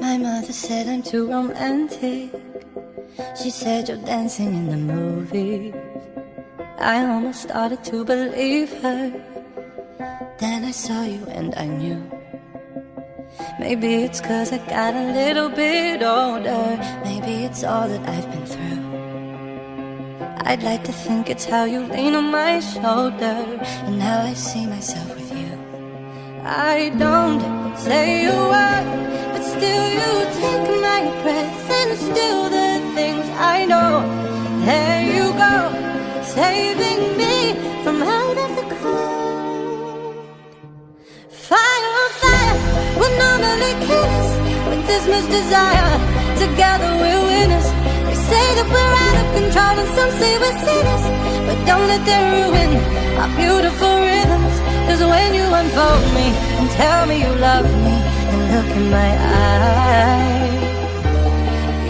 My mother said I'm too romantic. She said you're dancing in the movies. I almost started to believe her. Then I saw you and I knew. Maybe it's cause I got a little bit older. Maybe it's all that I've been through. I'd like to think it's how you lean on my shoulder. And now I see myself with you. I don't say a word, but still you take my breath and still the things I know. There you go, saving me from out of the cold. Fire on fire, we're normally killers with this much desire. Together we're winners. They say that we're out of control and some say we're sinners, but don't let them ruin our beautiful rhythms. Cause when you unfold me and tell me you love me and look in my eyes,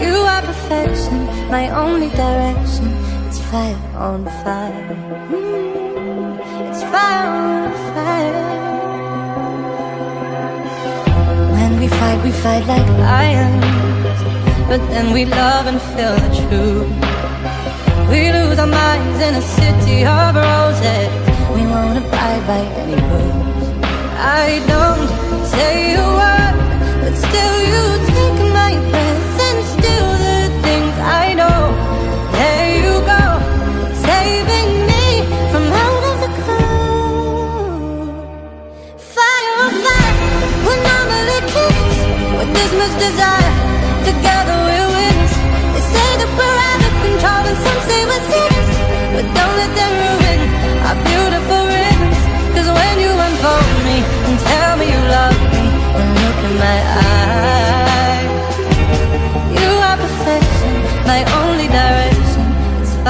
you are perfection, my only direction. It's fire on fire. Mm, it's fire on fire. When we fight, we fight like lions. But then we love and feel the truth. We lose our minds There you want but still you'd take my hand and still the things I know. Hey you go,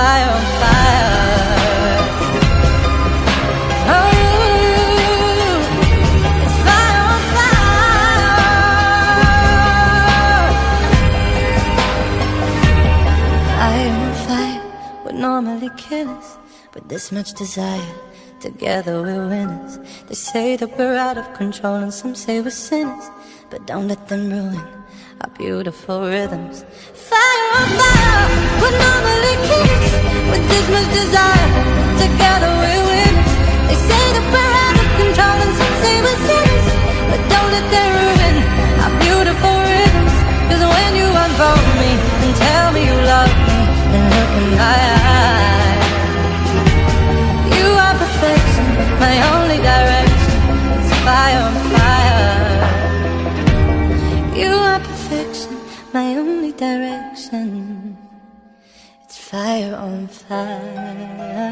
fire on fire. Oh, normally kill us, but this much desire. Together we're winners. They say that we're out of control, and some say we're sinners. But don't let them ruin our beautiful rhythms. Fire on fire, we're normally kids with this much desire. Together we're. They say that we're out of control, and some say. But don't let them ruin our beautiful rhythms. When you unfold me and tell me you love me, direction. It's fire on fire.